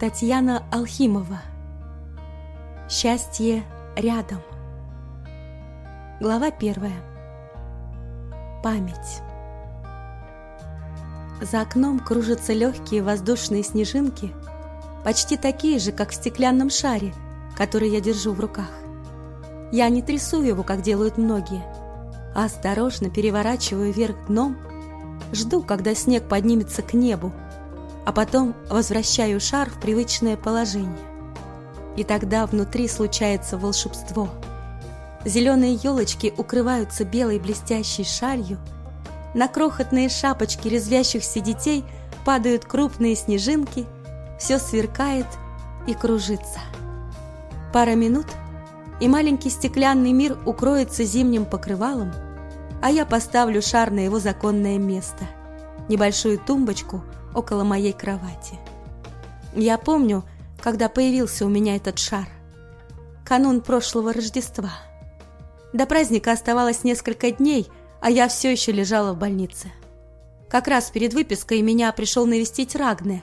Татьяна Алхимова. Счастье рядом. Глава первая. Память. За окном кружатся легкие воздушные снежинки, почти такие же, как в стеклянном шаре, который я держу в руках. Я не трясу его, как делают многие, а осторожно переворачиваю вверх дном, жду, когда снег поднимется к небу, а потом возвращаю шар в привычное положение. И тогда внутри случается волшебство. Зеленые елочки укрываются белой блестящей шалью, на крохотные шапочки резвящихся детей падают крупные снежинки, все сверкает и кружится. Пара минут, и маленький стеклянный мир укроется зимним покрывалом, а я поставлю шар на его законное место – небольшую тумбочку около моей кровати. Я помню, когда появился у меня этот шар. Канун прошлого Рождества. До праздника оставалось несколько дней, а я все еще лежала в больнице. Как раз перед выпиской меня пришел навестить Рагне.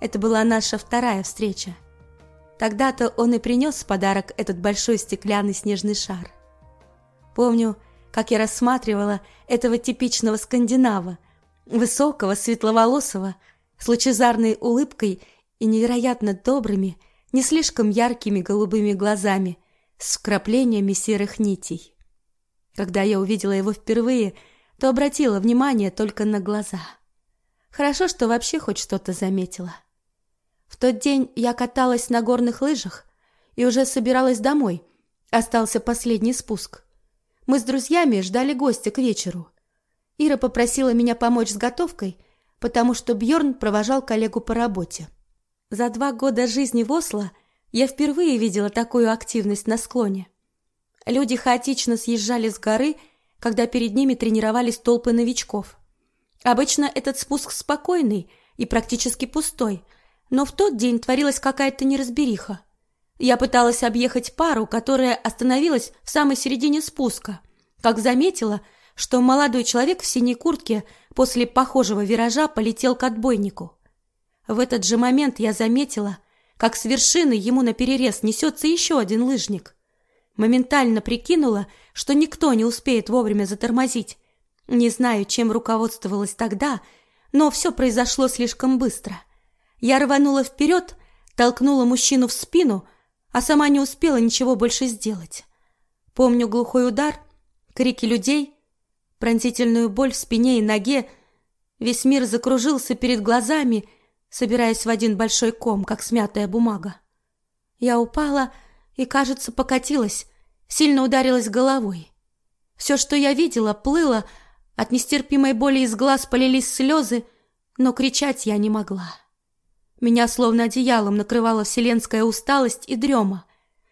Это была наша вторая встреча. Тогда-то он и принес в подарок этот большой стеклянный снежный шар. Помню, как я рассматривала этого типичного скандинава, высокого, светловолосого, с лучезарной улыбкой и невероятно добрыми, не слишком яркими голубыми глазами с вкраплениями серых нитей. Когда я увидела его впервые, то обратила внимание только на глаза. Хорошо, что вообще хоть что-то заметила. В тот день я каталась на горных лыжах и уже собиралась домой. Остался последний спуск. Мы с друзьями ждали гостя к вечеру. Ира попросила меня помочь с готовкой, потому что Бьорн провожал коллегу по работе. За два года жизни в Осло я впервые видела такую активность на склоне. Люди хаотично съезжали с горы, когда перед ними тренировались толпы новичков. Обычно этот спуск спокойный и практически пустой, но в тот день творилась какая-то неразбериха. Я пыталась объехать пару, которая остановилась в самой середине спуска, как заметила, что молодой человек в синей куртке после похожего виража полетел к отбойнику. В этот же момент я заметила, как с вершины ему наперерез несется еще один лыжник. Моментально прикинула, что никто не успеет вовремя затормозить. Не знаю, чем руководствовалась тогда, но все произошло слишком быстро. Я рванула вперед, толкнула мужчину в спину, а сама не успела ничего больше сделать. Помню глухой удар, крики людей, пронзительную боль в спине и ноге. Весь мир закружился перед глазами — собираясь в один большой ком, как смятая бумага. Я упала и, кажется, покатилась, сильно ударилась головой. Все, что я видела, плыло, от нестерпимой боли из глаз полились слезы, но кричать я не могла. Меня словно одеялом накрывала вселенская усталость и дрема.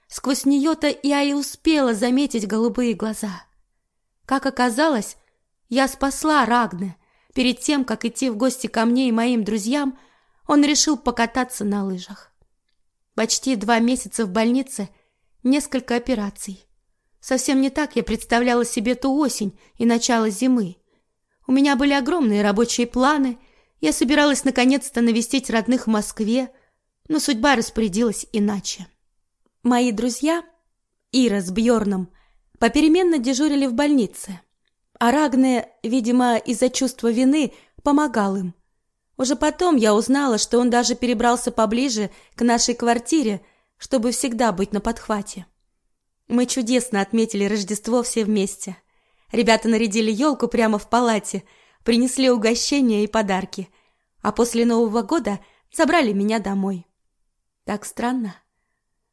Сквозь нее-то я и успела заметить голубые глаза. Как оказалось, я спасла Рагне перед тем, как идти в гости ко мне и моим друзьям — он решил покататься на лыжах. Почти два месяца в больнице, несколько операций. Совсем не так я представляла себе ту осень и начало зимы. У меня были огромные рабочие планы, я собиралась наконец-то навестить родных в Москве, но судьба распорядилась иначе. Мои друзья, Ира с Бьорном, попеременно дежурили в больнице, а Рагне, видимо, из-за чувства вины, помогал им. Уже потом я узнала, что он даже перебрался поближе к нашей квартире, чтобы всегда быть на подхвате. Мы чудесно отметили Рождество все вместе. Ребята нарядили елку прямо в палате, принесли угощения и подарки, а после Нового года забрали меня домой. Так странно.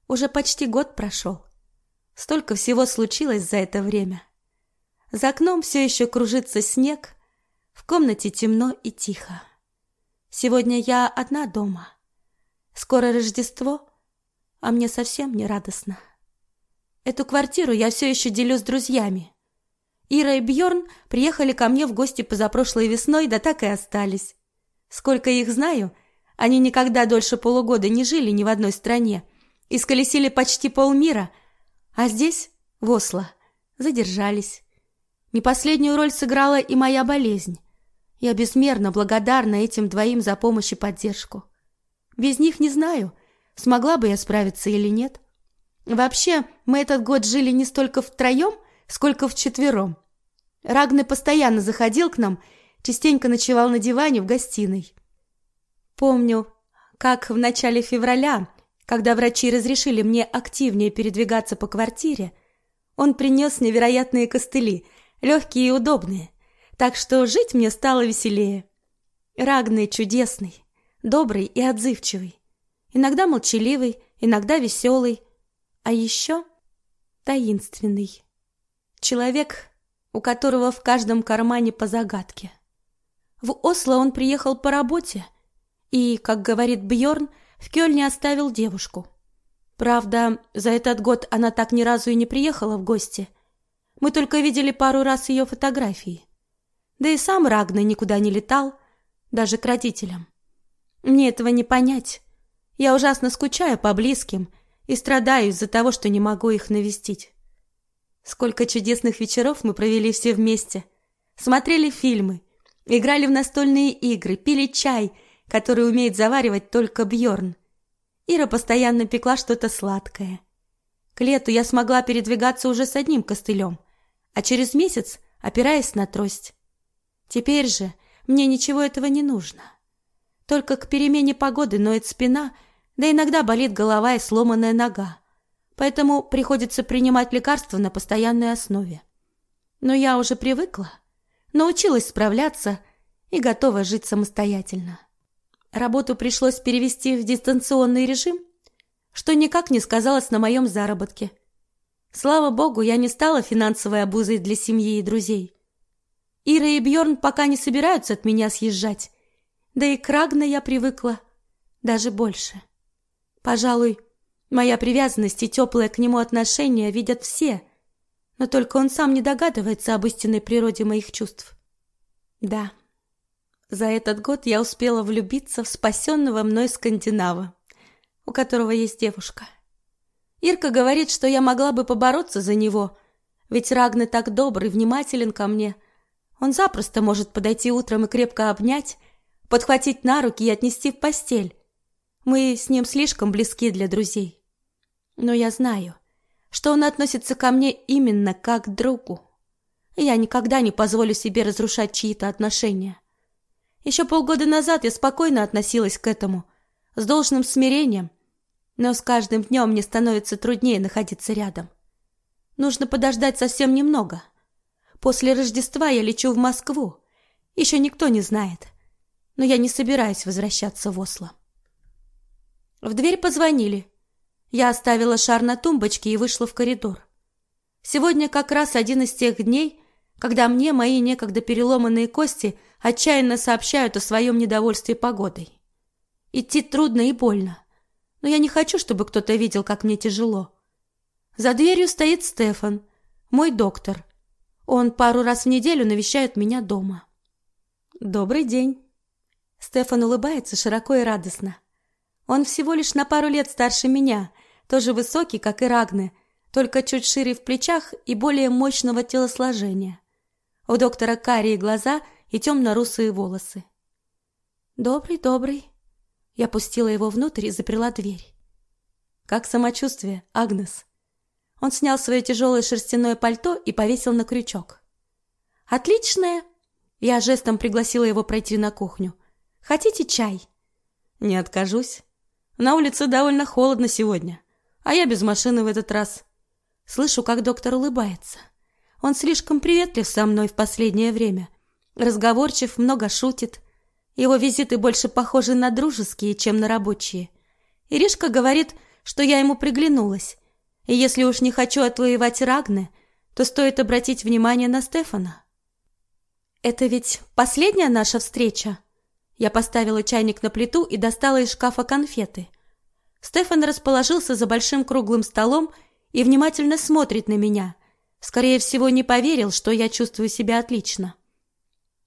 Уже почти год прошел. Столько всего случилось за это время. За окном все еще кружится снег, в комнате темно и тихо. Сегодня я одна дома. Скоро Рождество, а мне совсем не радостно. Эту квартиру я все еще делю с друзьями. Ира и Бьорн приехали ко мне в гости позапрошлой весной, да так и остались. Сколько их знаю, они никогда дольше полугода не жили ни в одной стране и сколесили почти полмира, а здесь, в Осло, задержались. Не последнюю роль сыграла и моя болезнь. Я безмерно благодарна этим двоим за помощь и поддержку. Без них не знаю, смогла бы я справиться или нет. Вообще, мы этот год жили не столько втроем, сколько вчетвером. Рагны постоянно заходил к нам, частенько ночевал на диване в гостиной. Помню, как в начале февраля, когда врачи разрешили мне активнее передвигаться по квартире, он принес невероятные костыли, легкие и удобные, так что жить мне стало веселее. Рагны чудесный, добрый и отзывчивый, иногда молчаливый, иногда веселый, а еще таинственный. Человек, у которого в каждом кармане по загадке. В Осло он приехал по работе и, как говорит Бьорн, в Кёльне оставил девушку. Правда, за этот год она так ни разу и не приехала в гости. Мы только видели пару раз ее фотографии. Да и сам Рагна никуда не летал, даже к родителям. Мне этого не понять. Я ужасно скучаю по близким и страдаю из-за того, что не могу их навестить. Сколько чудесных вечеров мы провели все вместе. Смотрели фильмы, играли в настольные игры, пили чай, который умеет заваривать только Бьорн. Ира постоянно пекла что-то сладкое. К лету я смогла передвигаться уже с одним костылем, а через месяц опираясь на трость. Теперь же мне ничего этого не нужно. Только к перемене погоды ноет спина, да иногда болит голова и сломанная нога поэтому приходится принимать лекарства на постоянной основе. Но я уже привыкла, научилась справляться и готова жить самостоятельно. Работу пришлось перевести в дистанционный режим, что никак не сказалось на моем заработке. Слава богу, я не стала финансовой обузой для семьи и друзей. Ира и Бьорн пока не собираются от меня съезжать, да и к Рагне я привыкла даже больше. Пожалуй, Моя привязанность и теплое к нему отношение видят все, но только он сам не догадывается об истинной природе моих чувств. Да, за этот год я успела влюбиться в спасенного мной скандинава, у которого есть девушка. Ирка говорит, что я могла бы побороться за него, ведь Рагны так добрый, внимателен ко мне. Он запросто может подойти утром и крепко обнять, подхватить на руки и отнести в постель. Мы с ним слишком близки для друзей. Но я знаю, что он относится ко мне именно как к другу. Я никогда не позволю себе разрушать чьи-то отношения. Еще полгода назад я спокойно относилась к этому, с должным смирением, но с каждым днем мне становится труднее находиться рядом. Нужно подождать совсем немного. После Рождества я лечу в Москву. Еще никто не знает, но я не собираюсь возвращаться в Осло. В дверь позвонили. Я оставила шар на тумбочке и вышла в коридор. Сегодня как раз один из тех дней, когда мне мои некогда переломанные кости отчаянно сообщают о своем недовольстве погодой. Идти трудно и больно, но я не хочу, чтобы кто-то видел, как мне тяжело. За дверью стоит Стефан, мой доктор. Он пару раз в неделю навещает меня дома. Добрый день. Стефан улыбается широко и радостно. Он всего лишь на пару лет старше меня, тоже высокий, как и Рагны, только чуть шире в плечах и более мощного телосложения. У доктора карие глаза и темно-русые волосы. Добрый, добрый. Я пустила его внутрь и заперла дверь. Как самочувствие, Агнес? Он снял свое тяжелое шерстяное пальто и повесил на крючок. Отличное. Я жестом пригласила его пройти на кухню. Хотите чай? Не откажусь. На улице довольно холодно сегодня, а я без машины в этот раз. Слышу, как доктор улыбается. Он слишком приветлив со мной в последнее время. Разговорчив, много шутит. Его визиты больше похожи на дружеские, чем на рабочие. Иришка говорит, что я ему приглянулась. И если уж не хочу отвоевать Рагне, то стоит обратить внимание на Стефана. Это ведь последняя наша встреча. Я поставила чайник на плиту и достала из шкафа конфеты. Стефан расположился за большим круглым столом и внимательно смотрит на меня. Скорее всего, не поверил, что я чувствую себя отлично.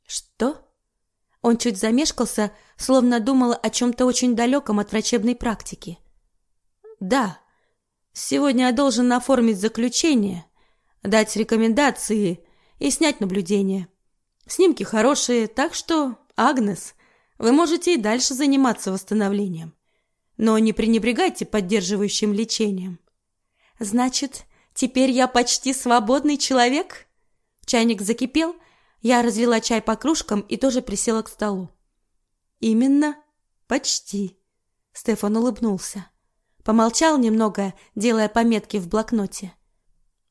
Что? Он чуть замешкался, словно думал о чем-то очень далеком от врачебной практики. Да. Сегодня я должен оформить заключение, дать рекомендации и снять наблюдение. Снимки хорошие, так что, Агнес, вы можете и дальше заниматься восстановлением. но не пренебрегайте поддерживающим лечением. Значит, теперь я почти свободный человек? Чайник закипел, я разлила чай по кружкам и тоже присела к столу. Именно, почти. Стефан улыбнулся. Помолчал немного, делая пометки в блокноте.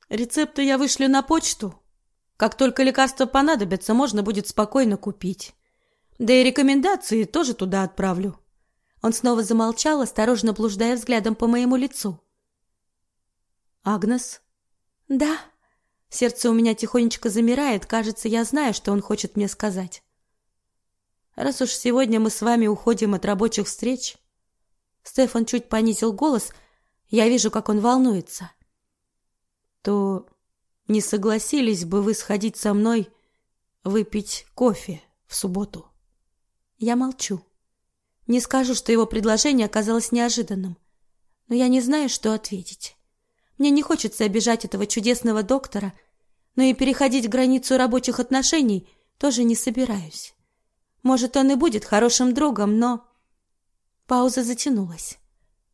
Рецепты я вышлю на почту. Как только лекарства понадобятся, можно будет спокойно купить. Да и рекомендации тоже туда отправлю. Он снова замолчал, осторожно блуждая взглядом по моему лицу. Агнес? Да. Сердце у меня тихонечко замирает, кажется, я знаю, что он хочет мне сказать. Раз уж сегодня мы с вами уходим от рабочих встреч, Стефан чуть понизил голос, я вижу, как он волнуется. То не согласились бы вы сходить со мной выпить кофе в субботу? Я молчу. Не скажу, что его предложение оказалось неожиданным, но я не знаю, что ответить. Мне не хочется обижать этого чудесного доктора, но и переходить границу рабочих отношений тоже не собираюсь. Может, он и будет хорошим другом, но... Пауза затянулась.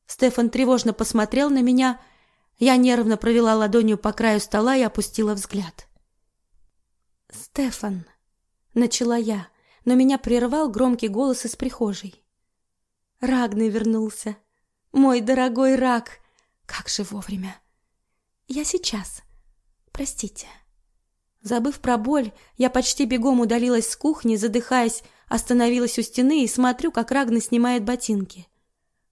Стефан тревожно посмотрел на меня. Я нервно провела ладонью по краю стола и опустила взгляд. «Стефан», — начала я, но меня прервал громкий голос из прихожей. Рагный вернулся. Мой дорогой Раг. Как же вовремя. Я сейчас. Простите. Забыв про боль, я почти бегом удалилась с кухни, задыхаясь, остановилась у стены и смотрю, как Рагна снимает ботинки.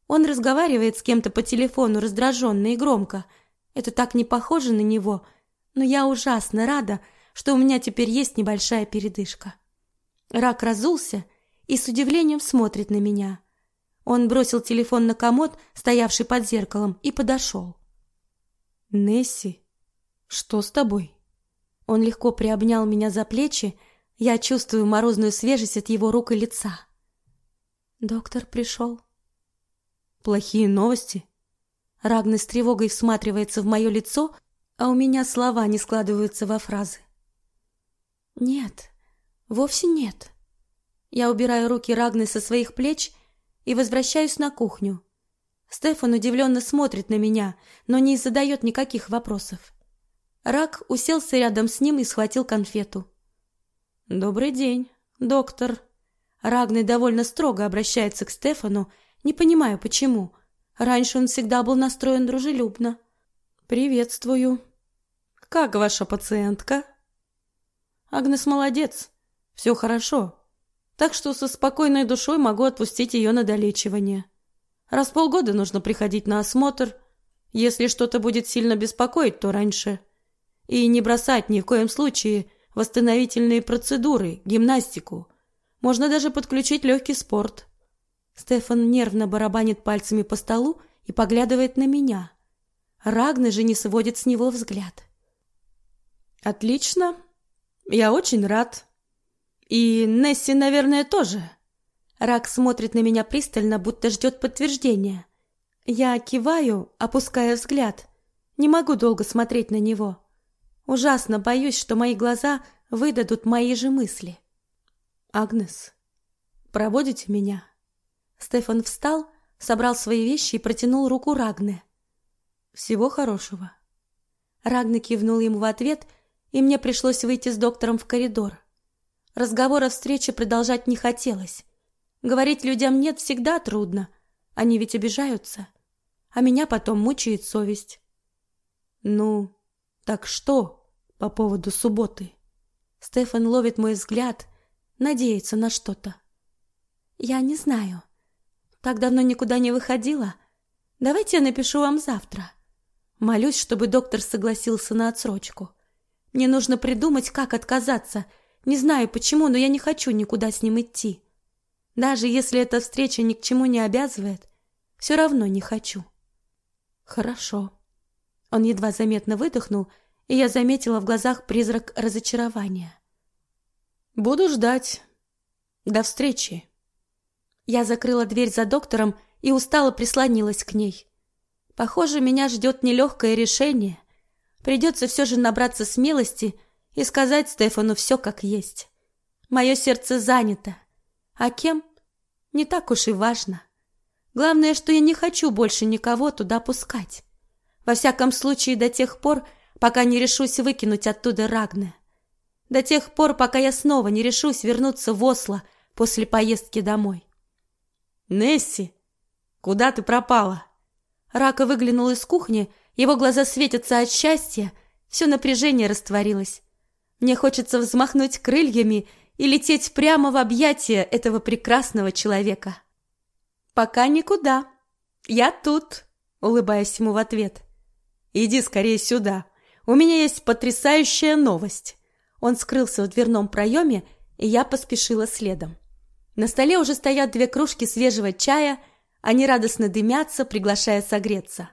Он разговаривает с кем-то по телефону раздраженно и громко. Это так не похоже на него, но я ужасно рада, что у меня теперь есть небольшая передышка. Рак разулся и с удивлением смотрит на меня. Он бросил телефон на комод, стоявший под зеркалом, и подошел. «Несси, что с тобой?» Он легко приобнял меня за плечи, я чувствую морозную свежесть от его рук и лица. «Доктор пришел». «Плохие новости?» Рагна с тревогой всматривается в мое лицо, а у меня слова не складываются во фразы. «Нет, вовсе нет». Я убираю руки Рагны со своих плеч и возвращаюсь на кухню. Стефан удивленно смотрит на меня, но не задает никаких вопросов. Рак уселся рядом с ним и схватил конфету. «Добрый день, доктор». Рагный довольно строго обращается к Стефану, не понимаю почему. Раньше он всегда был настроен дружелюбно. «Приветствую. Как ваша пациентка?» «Агнес молодец. Все хорошо так что со спокойной душой могу отпустить ее на долечивание. Раз полгода нужно приходить на осмотр. Если что-то будет сильно беспокоить, то раньше. И не бросать ни в коем случае восстановительные процедуры, гимнастику. Можно даже подключить легкий спорт. Стефан нервно барабанит пальцами по столу и поглядывает на меня. Рагна же не сводит с него взгляд. «Отлично. Я очень рад», и Несси, наверное, тоже. Рак смотрит на меня пристально, будто ждет подтверждения. Я киваю, опуская взгляд. Не могу долго смотреть на него. Ужасно боюсь, что мои глаза выдадут мои же мысли. Агнес, проводите меня. Стефан встал, собрал свои вещи и протянул руку Рагне. Всего хорошего. Рагне кивнул ему в ответ, и мне пришлось выйти с доктором в коридор. Разговор о встрече продолжать не хотелось. Говорить людям «нет» всегда трудно. Они ведь обижаются. А меня потом мучает совесть. Ну, так что по поводу субботы? Стефан ловит мой взгляд, надеется на что-то. Я не знаю. Так давно никуда не выходила. Давайте я напишу вам завтра. Молюсь, чтобы доктор согласился на отсрочку. Мне нужно придумать, как отказаться – не знаю почему, но я не хочу никуда с ним идти. Даже если эта встреча ни к чему не обязывает, все равно не хочу. Хорошо. Он едва заметно выдохнул, и я заметила в глазах призрак разочарования. Буду ждать. До встречи. Я закрыла дверь за доктором и устало прислонилась к ней. Похоже, меня ждет нелегкое решение. Придется все же набраться смелости и сказать Стефану все как есть. Мое сердце занято. А кем? Не так уж и важно. Главное, что я не хочу больше никого туда пускать. Во всяком случае, до тех пор, пока не решусь выкинуть оттуда Рагне. До тех пор, пока я снова не решусь вернуться в Осло после поездки домой. «Несси, куда ты пропала?» Рака выглянул из кухни, его глаза светятся от счастья, все напряжение растворилось. Мне хочется взмахнуть крыльями и лететь прямо в объятия этого прекрасного человека. «Пока никуда. Я тут», — улыбаясь ему в ответ. «Иди скорее сюда. У меня есть потрясающая новость». Он скрылся в дверном проеме, и я поспешила следом. На столе уже стоят две кружки свежего чая, они радостно дымятся, приглашая согреться.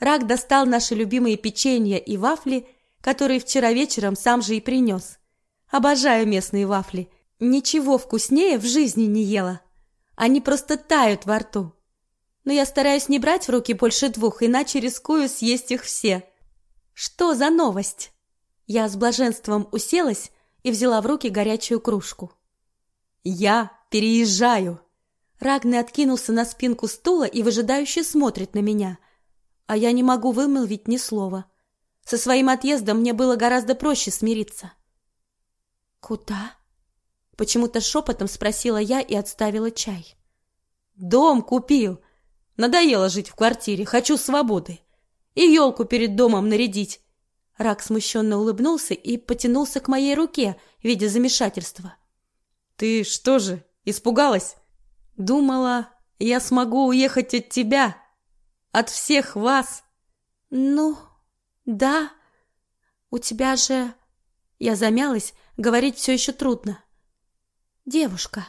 Рак достал наши любимые печенья и вафли, которые вчера вечером сам же и принес. Обожаю местные вафли. Ничего вкуснее в жизни не ела. Они просто тают во рту. Но я стараюсь не брать в руки больше двух, иначе рискую съесть их все. Что за новость? Я с блаженством уселась и взяла в руки горячую кружку. «Я переезжаю!» Рагны откинулся на спинку стула и выжидающе смотрит на меня. А я не могу вымолвить ни слова. Со своим отъездом мне было гораздо проще смириться. «Куда?» Почему-то шепотом спросила я и отставила чай. «Дом купил. Надоело жить в квартире. Хочу свободы. И елку перед домом нарядить. Рак смущенно улыбнулся и потянулся к моей руке, видя замешательство. «Ты что же, испугалась? Думала, я смогу уехать от тебя, от всех вас?» «Ну, да. У тебя же...» Я замялась, говорить все еще трудно. «Девушка,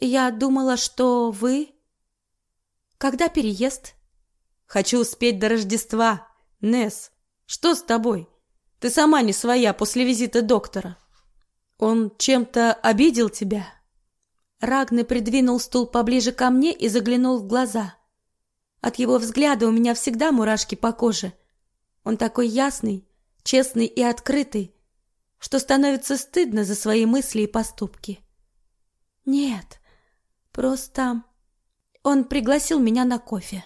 я думала, что вы...» «Когда переезд?» «Хочу успеть до Рождества, Несс. Что с тобой? Ты сама не своя после визита доктора. Он чем-то обидел тебя?» Рагны придвинул стул поближе ко мне и заглянул в глаза. От его взгляда у меня всегда мурашки по коже. Он такой ясный, честный и открытый, что становится стыдно за свои мысли и поступки. Нет, просто он пригласил меня на кофе.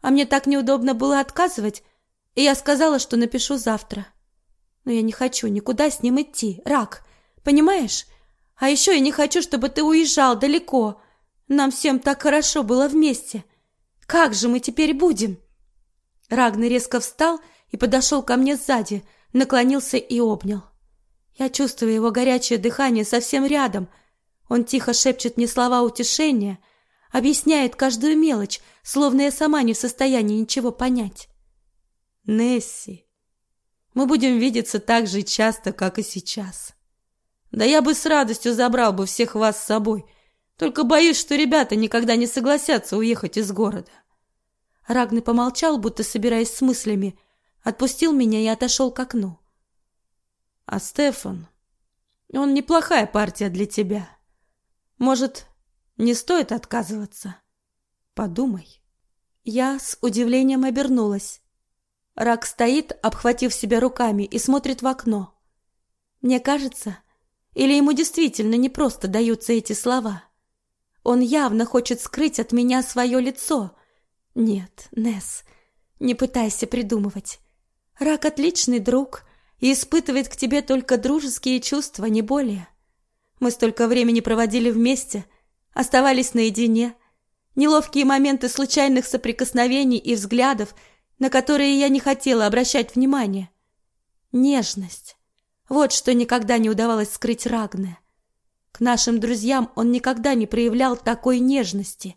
А мне так неудобно было отказывать, и я сказала, что напишу завтра. Но я не хочу никуда с ним идти, Рак, понимаешь? А еще я не хочу, чтобы ты уезжал далеко. Нам всем так хорошо было вместе. Как же мы теперь будем? Рагны резко встал и подошел ко мне сзади, наклонился и обнял. Я чувствую его горячее дыхание совсем рядом. Он тихо шепчет мне слова утешения, объясняет каждую мелочь, словно я сама не в состоянии ничего понять. Несси, мы будем видеться так же часто, как и сейчас. Да я бы с радостью забрал бы всех вас с собой, только боюсь, что ребята никогда не согласятся уехать из города. Рагны помолчал, будто собираясь с мыслями, отпустил меня и отошел к окну. А Стефан, он неплохая партия для тебя. Может, не стоит отказываться? Подумай. Я с удивлением обернулась. Рак стоит, обхватив себя руками, и смотрит в окно. Мне кажется, или ему действительно не просто даются эти слова. Он явно хочет скрыть от меня свое лицо. Нет, Несс, не пытайся придумывать. Рак отличный друг и испытывает к тебе только дружеские чувства, не более. Мы столько времени проводили вместе, оставались наедине. Неловкие моменты случайных соприкосновений и взглядов – на которые я не хотела обращать внимания. Нежность. Вот что никогда не удавалось скрыть Рагне. К нашим друзьям он никогда не проявлял такой нежности,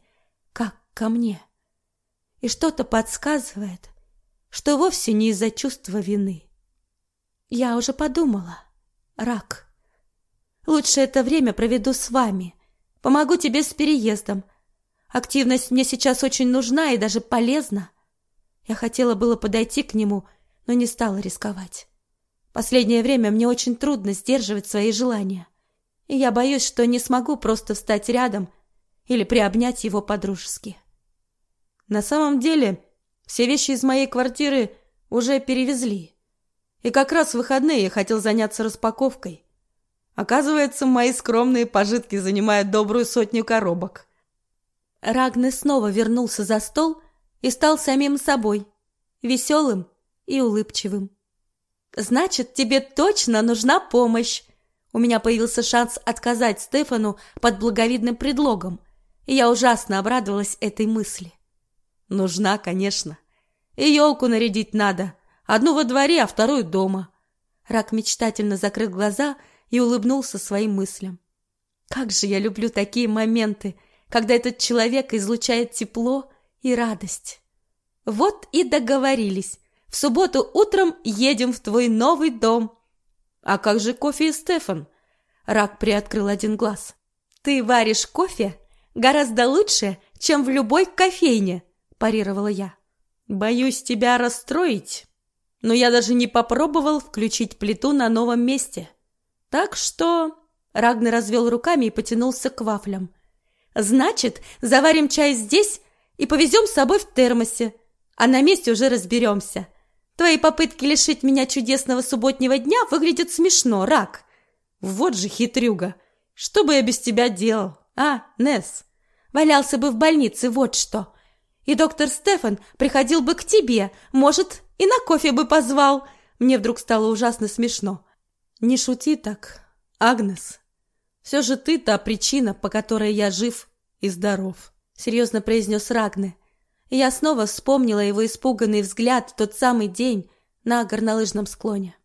как ко мне. И что-то подсказывает, что вовсе не из-за чувства вины. Я уже подумала. Рак. Лучше это время проведу с вами. Помогу тебе с переездом. Активность мне сейчас очень нужна и даже полезна. Я хотела было подойти к нему, но не стала рисковать. Последнее время мне очень трудно сдерживать свои желания, и я боюсь, что не смогу просто встать рядом или приобнять его по-дружески. На самом деле, все вещи из моей квартиры уже перевезли. И как раз в выходные я хотел заняться распаковкой. Оказывается, мои скромные пожитки занимают добрую сотню коробок. Рагне снова вернулся за стол и стал самим собой, веселым и улыбчивым. «Значит, тебе точно нужна помощь!» У меня появился шанс отказать Стефану под благовидным предлогом, и я ужасно обрадовалась этой мысли. «Нужна, конечно. И елку нарядить надо. Одну во дворе, а вторую дома». Рак мечтательно закрыл глаза и улыбнулся своим мыслям. «Как же я люблю такие моменты, когда этот человек излучает тепло и радость. Вот и договорились. В субботу утром едем в твой новый дом. А как же кофе и Стефан? Рак приоткрыл один глаз. Ты варишь кофе гораздо лучше, чем в любой кофейне, парировала я. Боюсь тебя расстроить, но я даже не попробовал включить плиту на новом месте. Так что... Рагны развел руками и потянулся к вафлям. Значит, заварим чай здесь и повезем с собой в термосе, а на месте уже разберемся. Твои попытки лишить меня чудесного субботнего дня выглядят смешно, Рак. Вот же хитрюга. Что бы я без тебя делал, а, Несс? Валялся бы в больнице, вот что. И доктор Стефан приходил бы к тебе, может, и на кофе бы позвал. Мне вдруг стало ужасно смешно. Не шути так, Агнес. Все же ты та причина, по которой я жив и здоров, серьезно произнес Рагне. И я снова вспомнила его испуганный взгляд в тот самый день на горнолыжном склоне.